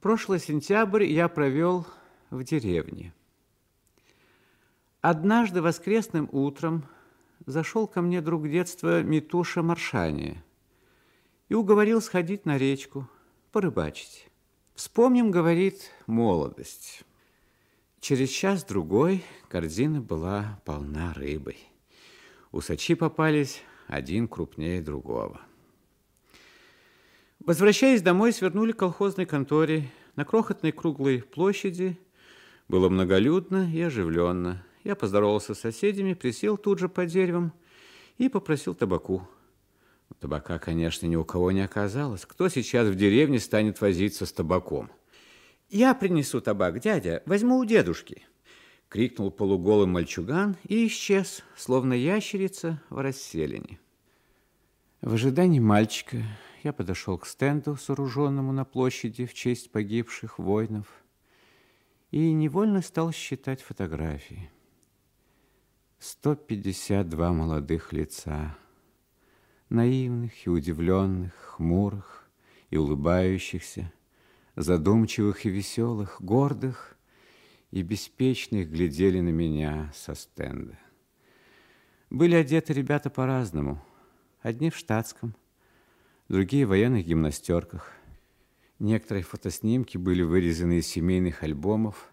Прошлый сентябрь я провел в деревне. Однажды воскресным утром зашел ко мне друг детства Митуша Маршания и уговорил сходить на речку, порыбачить. Вспомним, говорит, молодость. Через час-другой корзина была полна рыбой. Усачи попались один крупнее другого. Возвращаясь домой, свернули к колхозной конторе. На крохотной круглой площади было многолюдно и оживленно. Я поздоровался с соседями, присел тут же под деревом и попросил табаку. Табака, конечно, ни у кого не оказалось. Кто сейчас в деревне станет возиться с табаком? Я принесу табак, дядя, возьму у дедушки. Крикнул полуголый мальчуган и исчез, словно ящерица в расселине. В ожидании мальчика я подошел к стенду, сооруженному на площади в честь погибших воинов, и невольно стал считать фотографии. 152 молодых лица, наивных и удивленных, хмурых и улыбающихся, задумчивых и веселых, гордых и беспечных глядели на меня со стенда. Были одеты ребята по-разному. Одни в штатском, другие в военных гимнастерках. Некоторые фотоснимки были вырезаны из семейных альбомов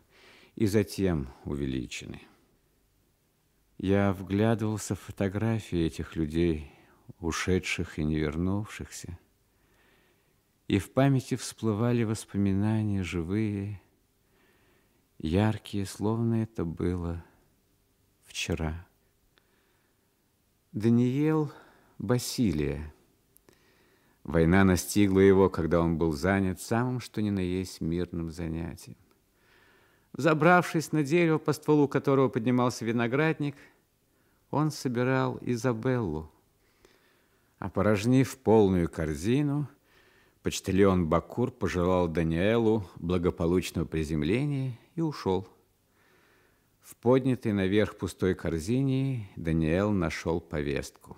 и затем увеличены. Я вглядывался в фотографии этих людей, ушедших и не вернувшихся, и в памяти всплывали воспоминания живые, яркие, словно это было вчера. Даниил Басилия. Война настигла его, когда он был занят самым, что ни на есть, мирным занятием. Забравшись на дерево, по стволу которого поднимался виноградник, он собирал Изабеллу. Опорожнив полную корзину, почтальон Бакур пожелал Даниэлу благополучного приземления и ушел. В поднятой наверх пустой корзине Даниэл нашел повестку.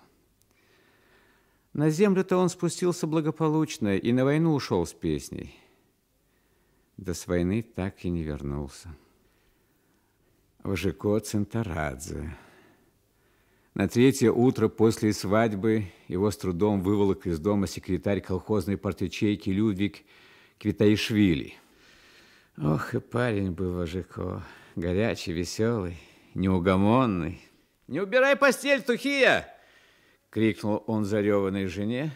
На землю-то он спустился благополучно и на войну ушел с песней – до с войны так и не вернулся. Вожико Центарадзе. На третье утро после свадьбы его с трудом выволок из дома секретарь колхозной партячейки Людвиг Квитаишвили. Ох, и парень был Вожико. Горячий, веселый, неугомонный. «Не убирай постель, Тухия!» Крикнул он зареванной жене.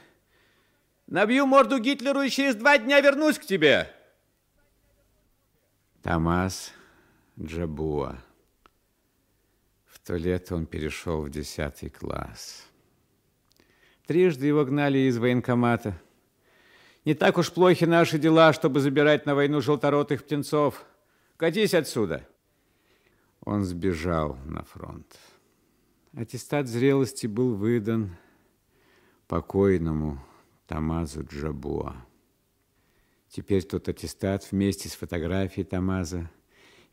«Набью морду Гитлеру и через два дня вернусь к тебе!» Томас Джабуа. В то лето он перешел в десятый класс. Трижды его гнали из военкомата. Не так уж плохи наши дела, чтобы забирать на войну желторотых птенцов. Катись отсюда. Он сбежал на фронт. Аттестат зрелости был выдан покойному Тамазу Джабуа. Теперь тот аттестат вместе с фотографией Тамаза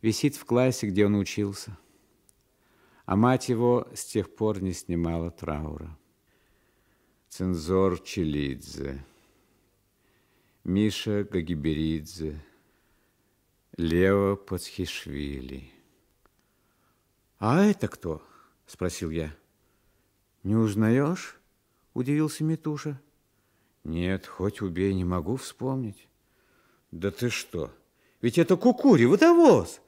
висит в классе, где он учился. А мать его с тех пор не снимала траура. Цензор Челидзе, Миша Гагиберидзе, Лео Пацхишвили. «А это кто?» – спросил я. «Не узнаешь?» – удивился Митуша. «Нет, хоть убей, не могу вспомнить». Да ты что? Ведь это кукури, водовоз,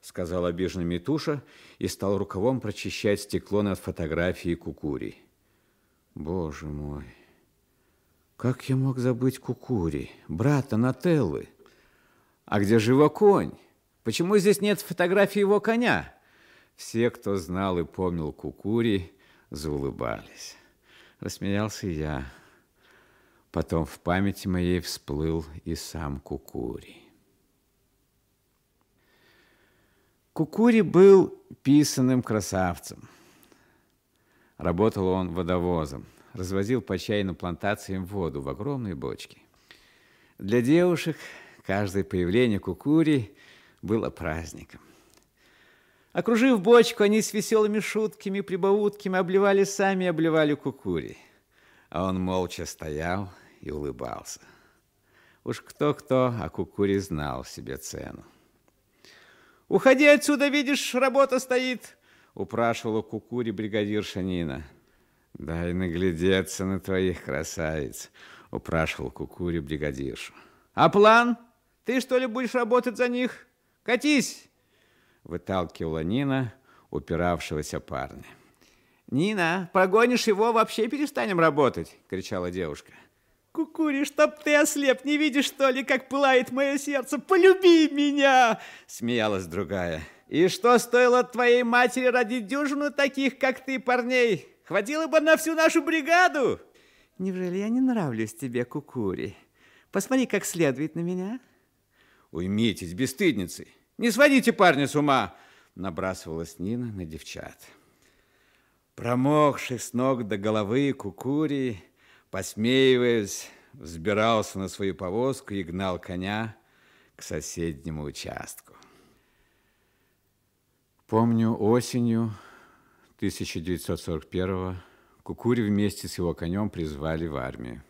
сказал обиженный Митуша и стал рукавом прочищать стекло над фотографией кукури. Боже мой, как я мог забыть кукури, брата Нателлы? А где же его конь? Почему здесь нет фотографии его коня? Все, кто знал и помнил кукури, заулыбались. Рассмеялся я. Потом в памяти моей всплыл и сам Кукури. Кукури был писанным красавцем. Работал он водовозом, развозил по чайным плантациям воду в огромной бочке. Для девушек каждое появление Кукури было праздником. Окружив бочку, они с веселыми шутками, прибаутками обливали сами, обливали Кукури. А он молча стоял и улыбался. Уж кто-кто, а Кукури знал себе цену. «Уходи отсюда, видишь, работа стоит!» упрашивала Кукури бригадирша Нина. «Дай наглядеться на твоих красавиц», упрашивал Кукури бригадиршу. «А план? Ты что ли будешь работать за них? Катись!» Выталкивала Нина упиравшегося парня. «Нина, прогонишь его, вообще перестанем работать!» кричала девушка. Кукури, чтоб ты ослеп, не видишь, что ли, как пылает мое сердце? Полюби меня!» Смеялась другая. «И что стоило твоей матери родить дюжину таких, как ты, парней? Хватило бы на всю нашу бригаду!» «Неужели я не нравлюсь тебе, Кукури? Посмотри, как следует на меня!» «Уймитесь, бесстыдницы! Не сводите парня с ума!» Набрасывалась Нина на девчат. Промокший с ног до головы Кукури посмеиваясь, взбирался на свою повозку и гнал коня к соседнему участку. Помню, осенью 1941-го Кукури вместе с его конем призвали в армию.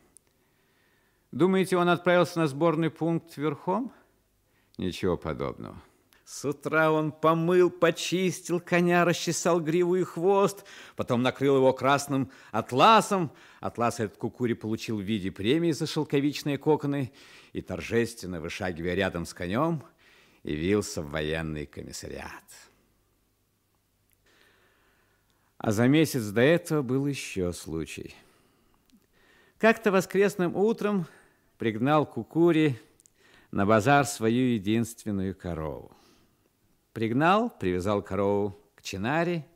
Думаете, он отправился на сборный пункт верхом? Ничего подобного. С утра он помыл, почистил коня, расчесал гриву и хвост, потом накрыл его красным атласом. Атлас этот кукури получил в виде премии за шелковичные коконы и, торжественно вышагивая рядом с конем, явился в военный комиссариат. А за месяц до этого был еще случай. Как-то воскресным утром пригнал Кукури на базар свою единственную корову. Пригнал, привязал корову к чинаре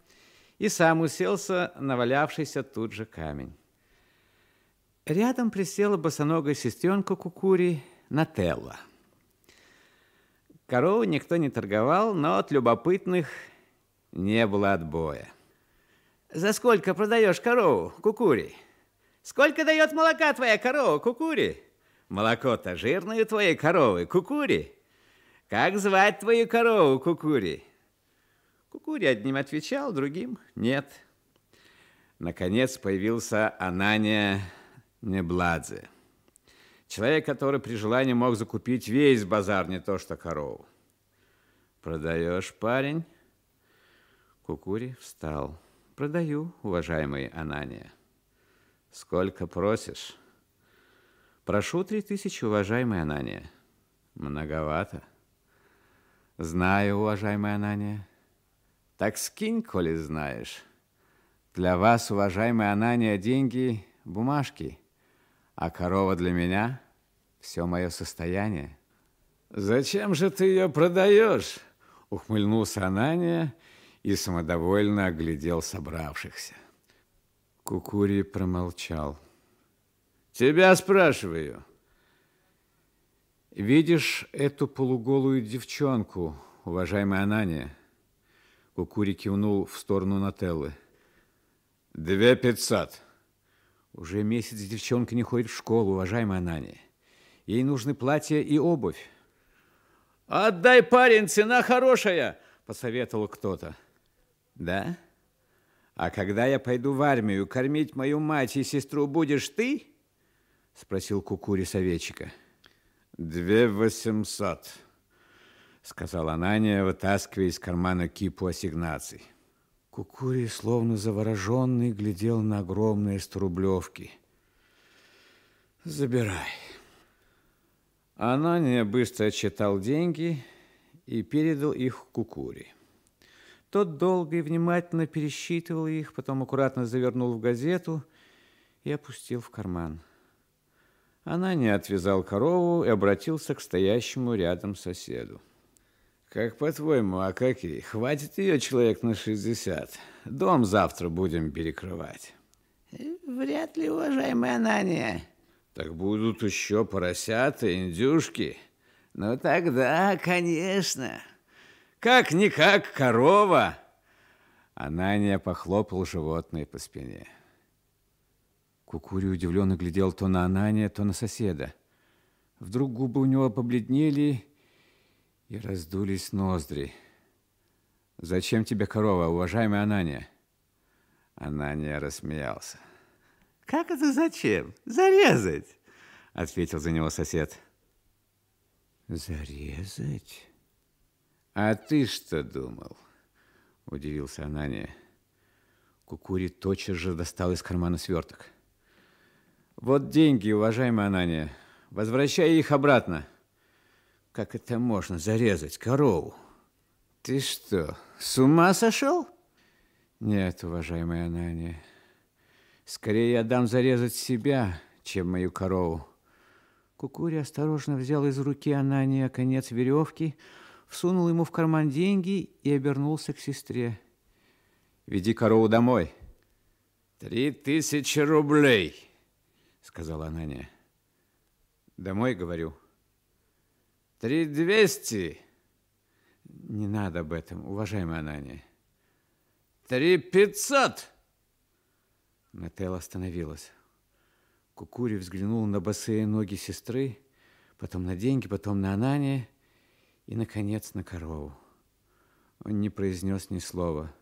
и сам уселся на валявшийся тут же камень. Рядом присела босоногая сестренка Кукури Нателла. Корову никто не торговал, но от любопытных не было отбоя. «За сколько продаешь корову, Кукури? Сколько дает молока твоя корова, Кукури? Молоко-то жирное у твоей коровы, Кукури?» Как звать твою корову, Кукури? Кукури одним отвечал, другим нет. Наконец появился Анания Небладзе. Человек, который при желании мог закупить весь базар, не то что корову. Продаешь, парень? Кукури встал. Продаю, уважаемый Анания. Сколько просишь? Прошу три тысячи, уважаемый Анания. Многовато. Знаю, уважаемая Анания. Так скинь, коли знаешь. Для вас, уважаемая Анания, деньги – бумажки, а корова для меня – все мое состояние. Зачем же ты ее продаешь? Ухмыльнулся Анания и самодовольно оглядел собравшихся. Кукури промолчал. Тебя спрашиваю. Видишь эту полуголую девчонку, уважаемая Анания? Кукури кивнул в сторону Нателлы. Две пятьсот. Уже месяц девчонка не ходит в школу, уважаемая Анания. Ей нужны платья и обувь. Отдай, парень, цена хорошая, посоветовал кто-то. Да? А когда я пойду в армию кормить мою мать и сестру, будешь ты? Спросил Кукури советчика. «Две восемьсот», — сказала Анания, вытаскивая из кармана кипу ассигнаций. Кукури, словно завороженный, глядел на огромные сторублевки. «Забирай». Анания быстро отчитал деньги и передал их Кукури. Тот долго и внимательно пересчитывал их, потом аккуратно завернул в газету и опустил в карман. Она не отвязал корову и обратился к стоящему рядом соседу. Как по-твоему, а какие? Хватит ее человек на 60. Дом завтра будем перекрывать. Вряд ли, уважаемая Анания. Так будут еще поросята, индюшки. Ну тогда, конечно. Как-никак корова. Анания похлопал животное по спине. Кукури удивленно глядел то на Анания, то на соседа. Вдруг губы у него побледнели и раздулись ноздри. «Зачем тебе корова, уважаемая Анания?» Анания рассмеялся. «Как это зачем? Зарезать!» Ответил за него сосед. Зарезать? А ты что думал? Удивился Анания. Кукури тотчас же достал из кармана сверток. Вот деньги, уважаемая Анания. Возвращай их обратно. Как это можно зарезать корову? Ты что, с ума сошел? Нет, уважаемая Анания. Скорее я дам зарезать себя, чем мою корову. Кукури осторожно взял из руки Анания конец веревки, всунул ему в карман деньги и обернулся к сестре. «Веди корову домой». «Три тысячи рублей», — сказала Анания. «Домой, говорю». «Три двести». «Не надо об этом, уважаемая Анания». «Три пятьсот». Нателла остановилась. Кукури взглянул на босые ноги сестры, потом на деньги, потом на Анания и, наконец, на корову. Он не произнес ни слова.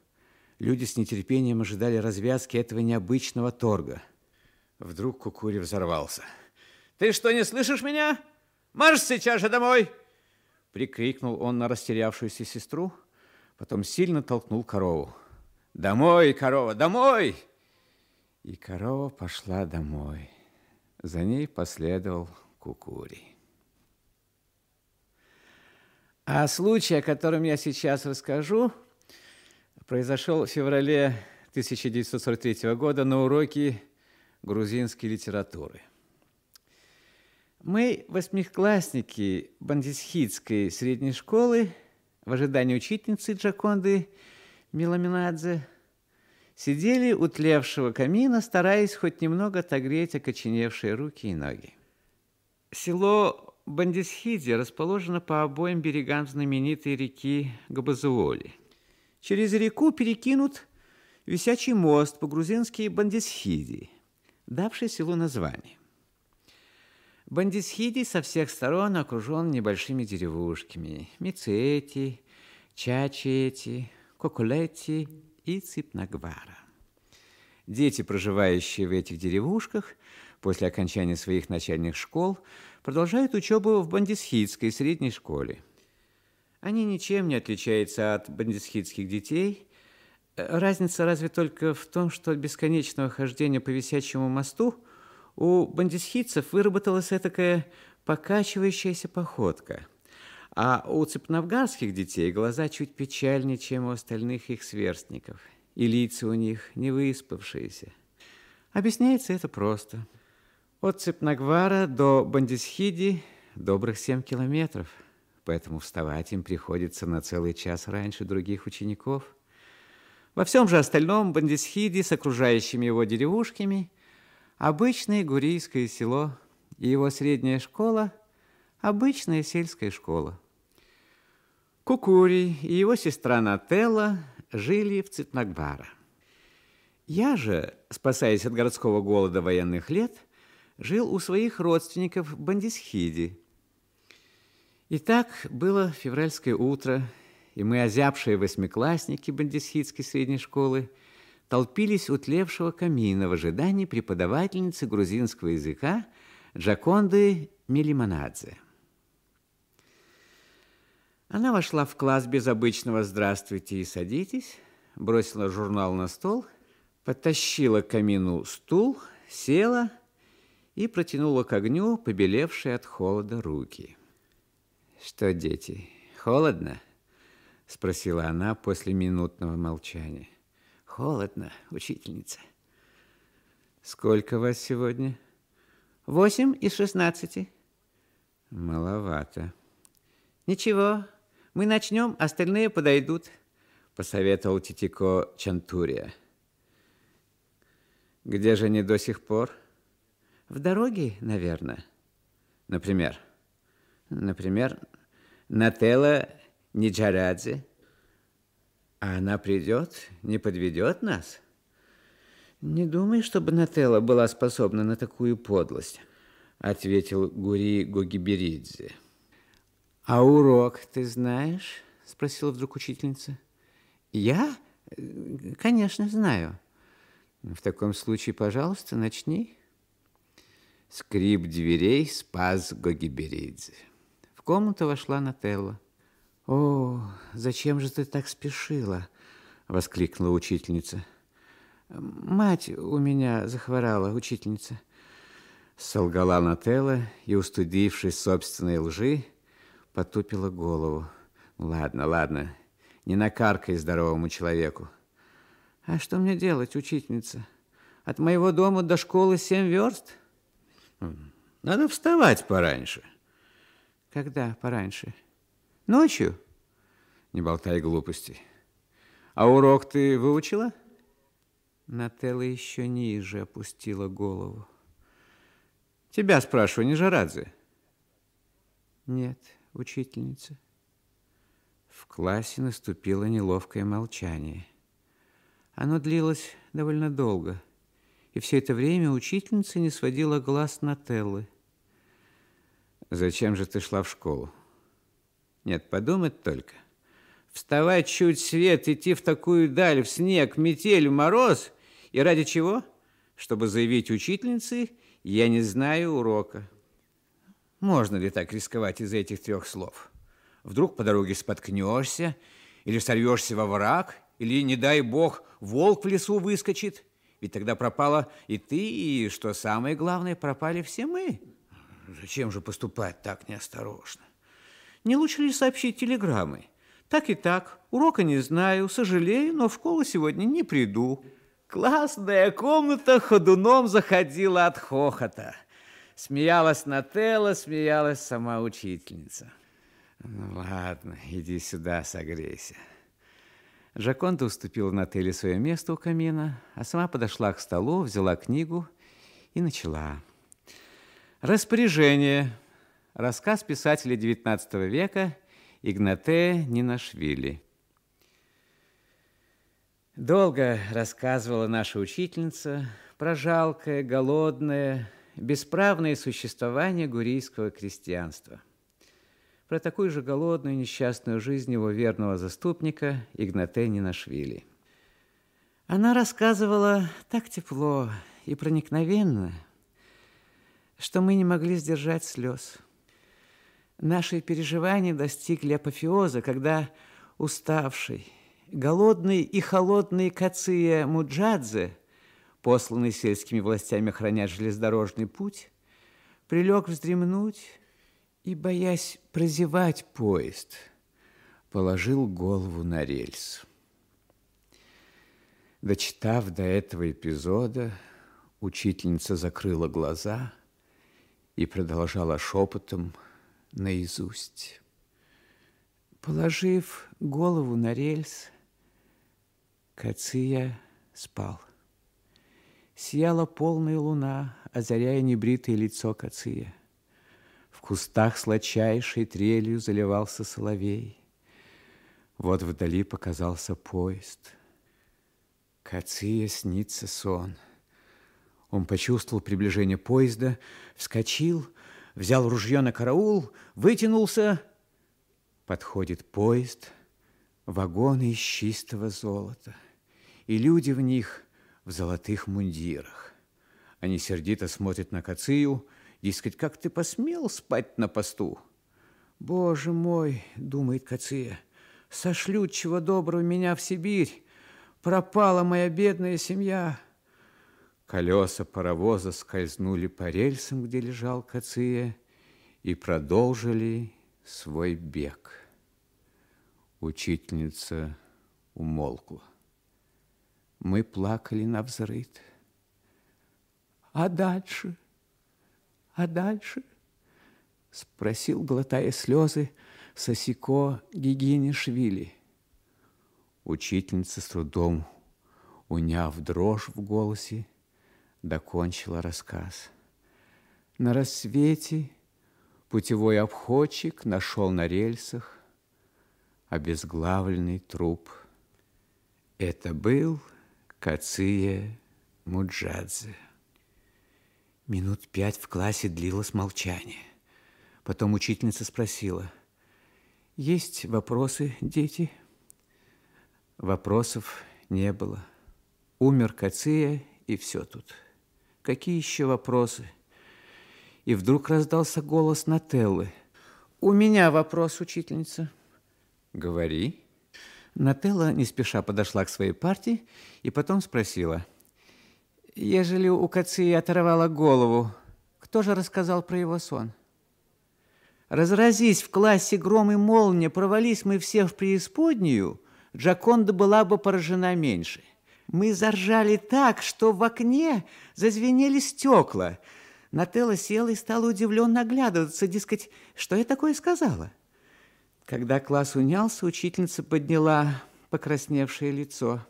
Люди с нетерпением ожидали развязки этого необычного торга. Вдруг Кукури взорвался. «Ты что, не слышишь меня? Марш сейчас же домой!» Прикрикнул он на растерявшуюся сестру, потом сильно толкнул корову. «Домой, корова, домой!» И корова пошла домой. За ней последовал Кукури. А случай, о котором я сейчас расскажу, произошел в феврале 1943 года на уроке грузинской литературы. Мы, восьмиклассники Бандисхитской средней школы, в ожидании учительницы Джаконды Миламинадзе, сидели у тлевшего камина, стараясь хоть немного отогреть окоченевшие руки и ноги. Село Бандисхиди расположено по обоим берегам знаменитой реки Габазуоли. Через реку перекинут висячий мост по-грузински Бандисхиди, давший селу название. Бандисхиди со всех сторон окружен небольшими деревушками – Мицети, Чачети, Кокулети и Ципнагвара. Дети, проживающие в этих деревушках, после окончания своих начальных школ, продолжают учебу в Бандисхитской средней школе. Они ничем не отличаются от бандисхитских детей. Разница разве только в том, что от бесконечного хождения по висячему мосту у бандисхитцев выработалась такая покачивающаяся походка – а у цепновгарских детей глаза чуть печальнее, чем у остальных их сверстников, и лица у них не выспавшиеся. Объясняется это просто. От Цепнагвара до Бандисхиди добрых семь километров, поэтому вставать им приходится на целый час раньше других учеников. Во всем же остальном Бандисхиди с окружающими его деревушками обычное гурийское село и его средняя школа – обычная сельская школа. Кукури и его сестра Нателла жили в Цитнагбара. Я же, спасаясь от городского голода военных лет, жил у своих родственников в Бандисхиде. Итак, было февральское утро, и мы, озябшие восьмиклассники Бандисхидской средней школы, толпились у тлевшего камина в ожидании преподавательницы грузинского языка Джаконды Милиманадзе. Она вошла в класс без обычного «здравствуйте» и «садитесь», бросила журнал на стол, подтащила к камину стул, села и протянула к огню побелевшие от холода руки. «Что, дети, холодно?» – спросила она после минутного молчания. «Холодно, учительница». «Сколько вас сегодня?» «Восемь из шестнадцати». «Маловато». «Ничего, мы начнем, остальные подойдут, посоветовал Титико Чантурия. Где же они до сих пор? В дороге, наверное. Например? Например, Нателла Ниджарадзе. А она придет, не подведет нас? Не думай, чтобы Нателла была способна на такую подлость, ответил Гури Гогиберидзе. «А урок ты знаешь?» – спросила вдруг учительница. «Я? Конечно, знаю. В таком случае, пожалуйста, начни». Скрип дверей спас Гогиберидзе. В комнату вошла Нателла. «О, зачем же ты так спешила?» — воскликнула учительница. «Мать у меня захворала, учительница». Солгала Нателла и, устудившись собственной лжи, потупила голову. «Ладно, ладно, не накаркай здоровому человеку». «А что мне делать, учительница? От моего дома до школы семь верст?» «Надо вставать пораньше». «Когда пораньше? Ночью?» «Не болтай глупостей. А урок ты выучила?» Нателла еще ниже опустила голову. Тебя спрашиваю, не Жарадзе? Нет, учительница. В классе наступило неловкое молчание. Оно длилось довольно долго, и все это время учительница не сводила глаз на Теллы. Зачем же ты шла в школу? Нет, подумать только. Вставать чуть свет, идти в такую даль, в снег, метель, в мороз. И ради чего? Чтобы заявить учительнице, я не знаю урока. Можно ли так рисковать из этих трех слов? Вдруг по дороге споткнешься, или сорвешься во враг, или, не дай бог, волк в лесу выскочит. Ведь тогда пропала и ты, и, что самое главное, пропали все мы. Зачем же поступать так неосторожно? Не лучше ли сообщить телеграммой? Так и так, урока не знаю, сожалею, но в школу сегодня не приду. Классная комната ходуном заходила от хохота. Смеялась Нателла, смеялась сама учительница. Ну, ладно, иди сюда, согрейся. Жаконта уступила Нателле свое место у камина, а сама подошла к столу, взяла книгу и начала. Распоряжение. Рассказ писателя XIX века Игнате Нинашвили. Долго рассказывала наша учительница про жалкое, голодное, бесправное существование гурийского крестьянства. Про такую же голодную несчастную жизнь его верного заступника Игнате Нинашвили. Она рассказывала так тепло и проникновенно, что мы не могли сдержать слез. Наши переживания достигли апофеоза, когда уставший, голодный и холодный Кация Муджадзе, посланный сельскими властями охранять железнодорожный путь, прилег вздремнуть и, боясь прозевать поезд, положил голову на рельс. Дочитав до этого эпизода, учительница закрыла глаза и продолжала шепотом наизусть. Положив голову на рельс, Кация спал. Сияла полная луна, озаряя небритое лицо Кация. В кустах сладчайшей трелью заливался соловей. Вот вдали показался поезд. Кация снится сон. Он почувствовал приближение поезда, вскочил, взял ружье на караул, вытянулся. Подходит поезд — вагоны из чистого золота, и люди в них в золотых мундирах. Они сердито смотрят на Кацию, дескать, как ты посмел спать на посту? Боже мой, думает Кация, сошлют чего доброго меня в Сибирь, пропала моя бедная семья. Колеса паровоза скользнули по рельсам, где лежал Кация, и продолжили свой бег. Учительница умолкла. Мы плакали на взрыд. А дальше? А дальше? Спросил, глотая слезы, Сосико Гигинишвили. Учительница с трудом, уняв дрожь в голосе, докончила рассказ. На рассвете путевой обходчик нашел на рельсах обезглавленный труп. Это был Кация Муджадзе. Минут пять в классе длилось молчание. Потом учительница спросила, «Есть вопросы, дети?» Вопросов не было. Умер Кация, и все тут. Какие еще вопросы? И вдруг раздался голос Нателлы. У меня вопрос, учительница. Говори. Нателла не спеша подошла к своей партии и потом спросила. Ежели у Кации оторвала голову, кто же рассказал про его сон? Разразись в классе гром и молния, провались мы все в преисподнюю, Джаконда была бы поражена меньше. Мы заржали так, что в окне зазвенели стекла. Нателла села и стала удивленно оглядываться, дескать, что я такое сказала. Когда класс унялся, учительница подняла покрасневшее лицо.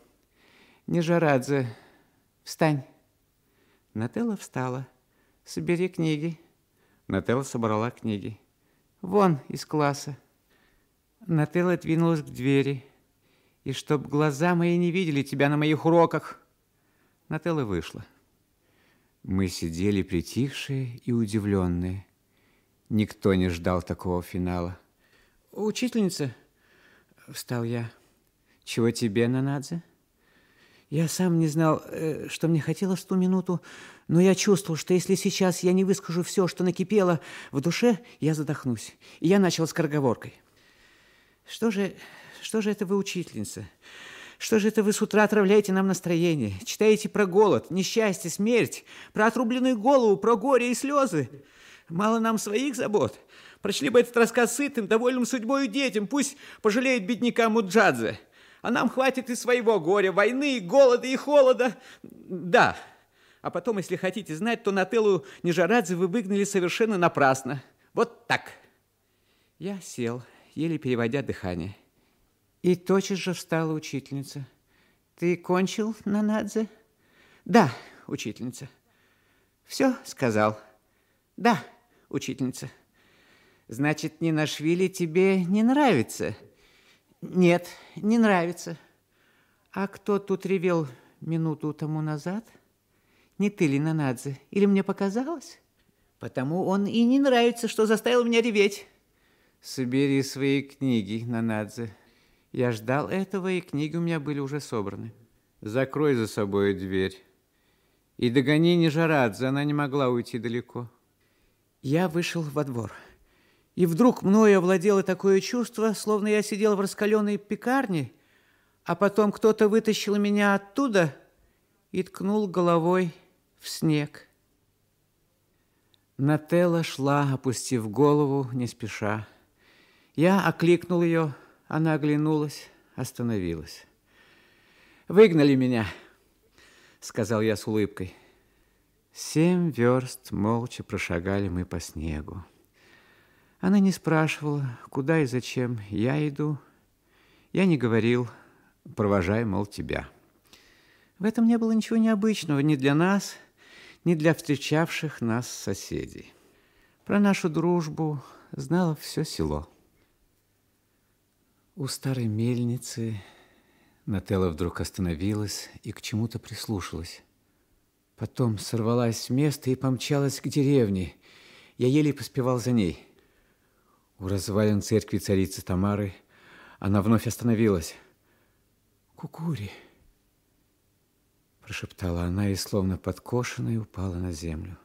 Нежарадзе, встань. Нателла встала. Собери книги. Нателла собрала книги. Вон из класса. Нателла двинулась к двери. И чтоб глаза мои не видели тебя на моих уроках. Нателла вышла. Мы сидели притихшие и удивленные. Никто не ждал такого финала. «Учительница», — встал я, — «чего тебе, Нанадзе?» Я сам не знал, э, что мне хотелось в ту минуту, но я чувствовал, что если сейчас я не выскажу все, что накипело в душе, я задохнусь. И я начал скороговоркой. Что же, что же это вы, учительница? Что же это вы с утра отравляете нам настроение? Читаете про голод, несчастье, смерть, про отрубленную голову, про горе и слезы? Мало нам своих забот. Прочли бы этот рассказ сытым, довольным судьбой детям, пусть пожалеют бедняка Муджадзе. А нам хватит и своего горя, войны, голода и холода. Да. А потом, если хотите знать, то Нателлу Нижарадзе вы выгнали совершенно напрасно. Вот так. Я сел, еле переводя дыхание. И тотчас же встала учительница. Ты кончил, Нанадзе? Да, учительница. Все сказал. Да, учительница. Значит, Нинашвили тебе не нравится? Нет, не нравится. А кто тут ревел минуту тому назад? Не ты ли, Нанадзе? Или мне показалось? Потому он и не нравится, что заставил меня реветь. Собери свои книги, Нанадзе. Я ждал этого, и книги у меня были уже собраны. Закрой за собой дверь. И догони Нижарадзе, она не могла уйти далеко. Я вышел во двор. И вдруг мною овладело такое чувство, словно я сидел в раскаленной пекарне, а потом кто-то вытащил меня оттуда и ткнул головой в снег. Нателла шла, опустив голову, не спеша. Я окликнул ее, она оглянулась, остановилась. «Выгнали меня», — сказал я с улыбкой. Семь верст молча прошагали мы по снегу. Она не спрашивала, куда и зачем я иду. Я не говорил, провожай, мол, тебя. В этом не было ничего необычного ни для нас, ни для встречавших нас соседей. Про нашу дружбу знало все село. У старой мельницы Нателла вдруг остановилась и к чему-то прислушалась. Потом сорвалась с места и помчалась к деревне. Я еле поспевал за ней. У развалин церкви царицы Тамары она вновь остановилась. «Кукури!» Прошептала она и, словно подкошенная, упала на землю.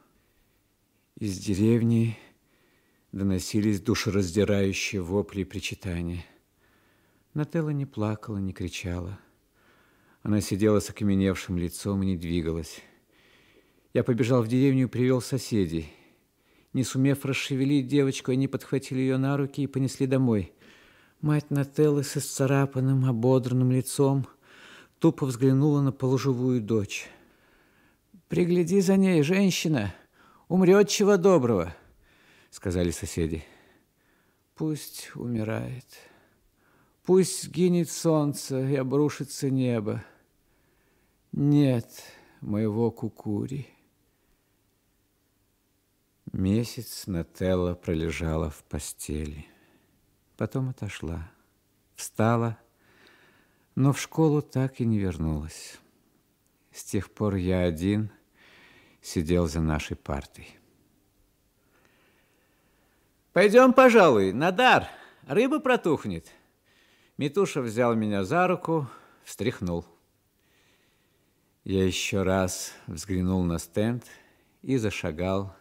Из деревни доносились душераздирающие вопли и причитания. Нателла не плакала, не кричала. Она сидела с окаменевшим лицом и не двигалась. Я побежал в деревню и привел соседей. Не сумев расшевелить девочку, они подхватили ее на руки и понесли домой. Мать Нателлы с исцарапанным, ободранным лицом тупо взглянула на полуживую дочь. «Пригляди за ней, женщина! Умрет чего доброго!» — сказали соседи. «Пусть умирает». Пусть сгинет солнце и обрушится небо. Нет моего кукури. Месяц Нателла пролежала в постели. Потом отошла, встала, но в школу так и не вернулась. С тех пор я один сидел за нашей партой. Пойдем, пожалуй, на дар. Рыба протухнет. Митуша взял меня за руку, встряхнул. Я еще раз взглянул на стенд и зашагал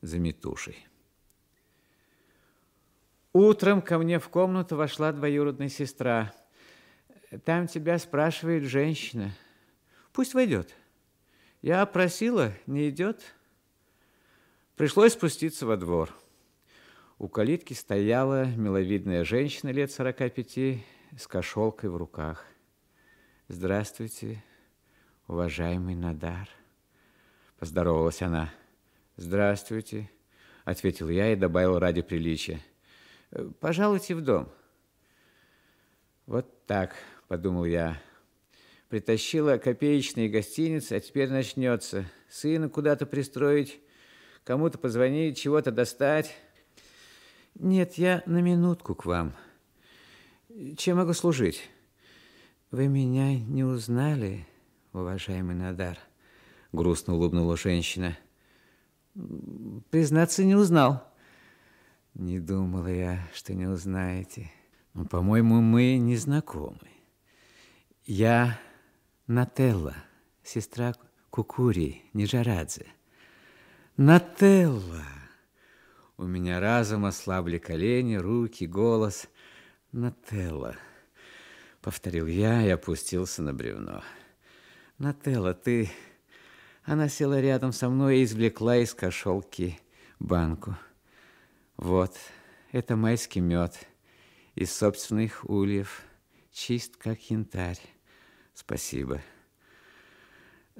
за Митушей. Утром ко мне в комнату вошла двоюродная сестра. Там тебя спрашивает женщина. Пусть войдет. Я просила, не идет. Пришлось спуститься во двор. У калитки стояла миловидная женщина лет сорока пяти с кошелкой в руках. Здравствуйте, уважаемый Надар. Поздоровалась она. Здравствуйте, ответил я и добавил ради приличия. Пожалуйте в дом. Вот так, подумал я. Притащила копеечные гостиницы, а теперь начнется. Сына куда-то пристроить, кому-то позвонить, чего-то достать. Нет, я на минутку к вам. Чем могу служить? Вы меня не узнали, уважаемый Надар? Грустно улыбнула женщина. Признаться, не узнал. Не думала я, что не узнаете. Но, ну, по-моему, мы не знакомы. Я Нателла, сестра Кукури Нижарадзе. Нателла! У меня разом ослабли колени, руки, голос. Нателла, повторил я и опустился на бревно. Нателла, ты... Она села рядом со мной и извлекла из кошелки банку. Вот, это майский мед из собственных ульев, чист, как янтарь. Спасибо.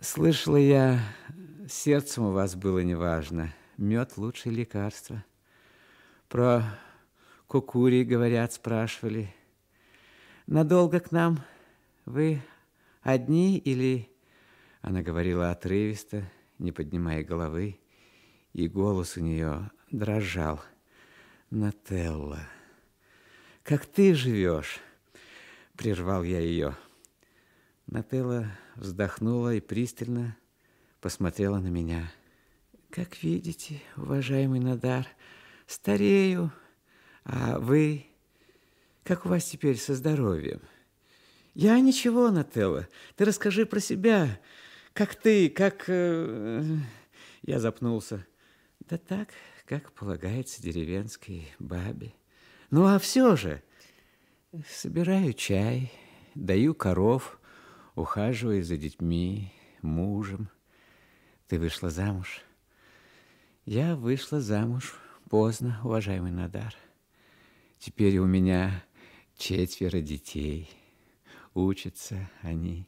Слышала я, сердцем у вас было неважно. Мед – лучшее лекарство. Про кукури, говорят, спрашивали. Надолго к нам? Вы одни или она говорила отрывисто, не поднимая головы, и голос у нее дрожал. «Нателла, как ты живешь?» Прервал я ее. Нателла вздохнула и пристально посмотрела на меня. «Как видите, уважаемый Надар, старею, а вы... Как у вас теперь со здоровьем?» «Я ничего, Нателла, ты расскажи про себя. Как ты, как... Э, я запнулся. Да так, как полагается деревенской бабе. Ну, а все же... Собираю чай, даю коров, ухаживаю за детьми, мужем. Ты вышла замуж? Я вышла замуж поздно, уважаемый Надар. Теперь у меня четверо детей. Учатся они.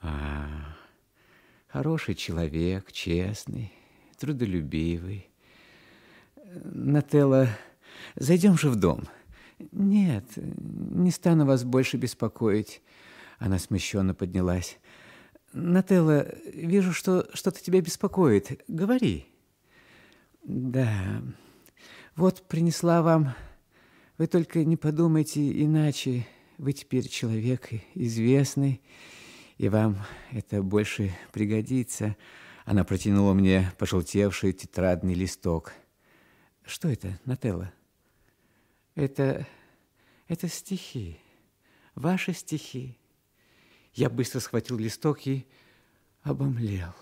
А, Хороший человек, честный, трудолюбивый. Нателла, зайдем же в дом. Нет, не стану вас больше беспокоить. Она смущенно поднялась. Нателла, вижу, что что-то тебя беспокоит. Говори. Да, вот принесла вам... Вы только не подумайте иначе. Вы теперь человек известный, и вам это больше пригодится. Она протянула мне пожелтевший тетрадный листок. Что это, Нателла? Это, это стихи, ваши стихи. Я быстро схватил листок и обомлел.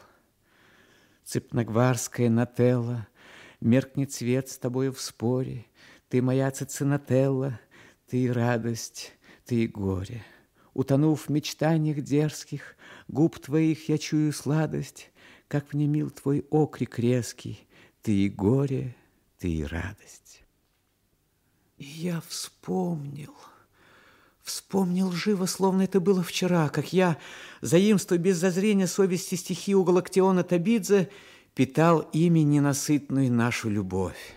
Цепногварская Нателла, меркнет цвет с тобою в споре. Ты моя цицинателла, ты и радость, ты и горе. Утонув в мечтаниях дерзких, Губ твоих я чую сладость, Как мне мил твой окрик резкий, Ты и горе, ты и радость. И я вспомнил, вспомнил живо, словно это было вчера, Как я, заимствуя без зазрения совести стихи у Галактиона Табидзе, Питал ими ненасытную нашу любовь.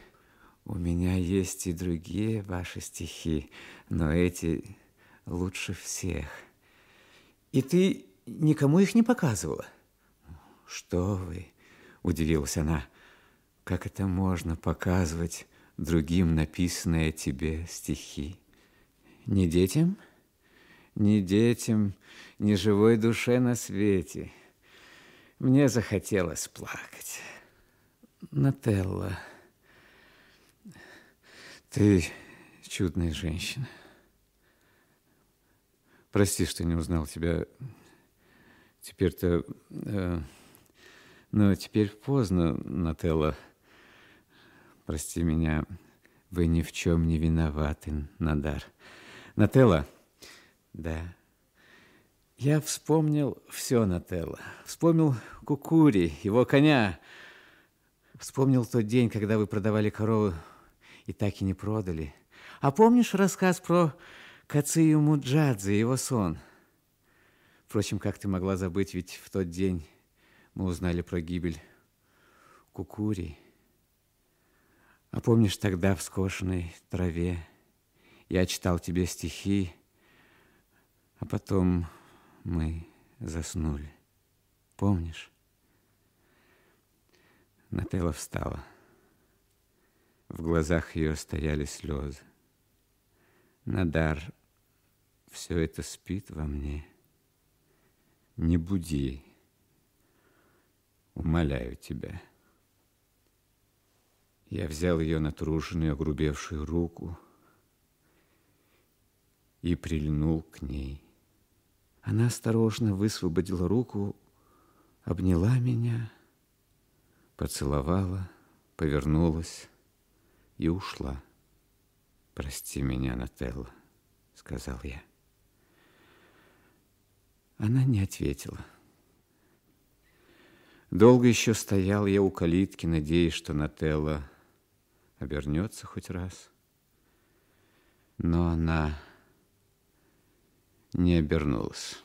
У меня есть и другие ваши стихи, но эти лучше всех. И ты никому их не показывала? Что вы, удивилась она, как это можно показывать другим написанные тебе стихи? Не детям? Не детям, ни живой душе на свете. Мне захотелось плакать. Нателла, ты чудная женщина. Прости, что не узнал тебя. Теперь-то... Э, но теперь поздно, Нателла. Прости меня. Вы ни в чем не виноваты, Надар. Нателла? Да. Я вспомнил все Нателла. Вспомнил Кукури, его коня. Вспомнил тот день, когда вы продавали корову и так и не продали. А помнишь рассказ про Кацию Муджадзе, его сон? Впрочем, как ты могла забыть, ведь в тот день мы узнали про гибель Кукури. А помнишь тогда в скошенной траве я читал тебе стихи, а потом мы заснули. Помнишь? Нателла встала. В глазах ее стояли слезы. Надар, все это спит во мне. Не буди. Умоляю тебя. Я взял ее натруженную, огрубевшую руку и прильнул к ней. Она осторожно высвободила руку, обняла меня, поцеловала, повернулась и ушла. «Прости меня, Нателла», — сказал я. Она не ответила. Долго еще стоял я у калитки, надеясь, что Нателла обернется хоть раз. Но она не обернулась.